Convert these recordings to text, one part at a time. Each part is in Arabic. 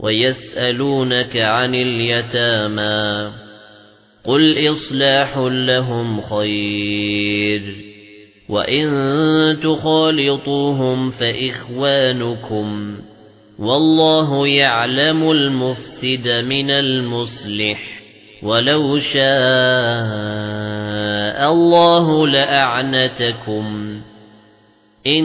ويسألونك عن اليتامى قل إصلاح لهم خير وإن تخالطوهم فإخوانكم والله يعلم المفسد من المصلح ولو شاء الله لأعنتكم إن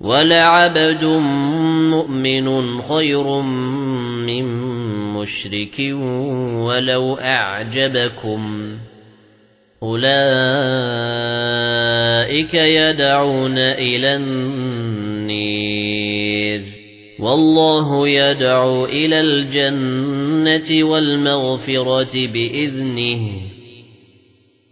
ولعبد مؤمن خير من مشرك ولو أعجبكم أولئك يدعون إلى النير والله يدعو إلى الجنة والمغفرة بإذنه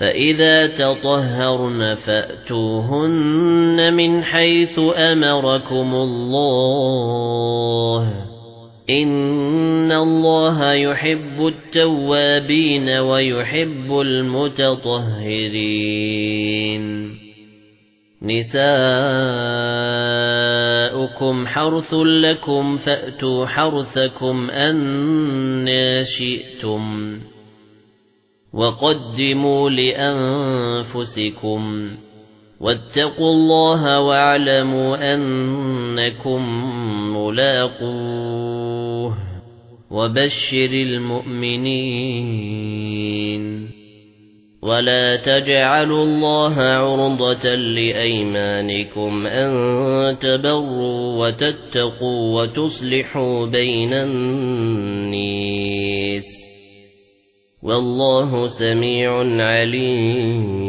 فَإِذَا تَطَهَّرْنَ فَأْتُوهُنَّ مِنْ حَيْثُ أَمَرَكُمُ اللَّهُ. إِنَّ اللَّهَ يُحِبُّ التَّوَّابِينَ وَيُحِبُّ الْمُتَطَهِّرِينَ. نِسَاؤُكُمْ حَرْثٌ لَكُمْ فَأْتُوا حَرْثَكُمْ أَنَّ شِئْتُمْ. وَقَدِّمُوا لِأَنفُسِكُمْ وَاتَّقُوا اللَّهَ وَاعْلَمُوا أَنَّكُمْ مُلَاقُوهُ وَبَشِّرِ الْمُؤْمِنِينَ وَلَا تَجْعَلُوا اللَّهَ عُرْضَةً لِأَيْمَانِكُمْ أَن تَبَرُّوا وَتَتَّقُوا وَتُصْلِحُوا بَيْنَ النَّاسِ وَاللَّهُ سَمِيعٌ عَلِيمٌ.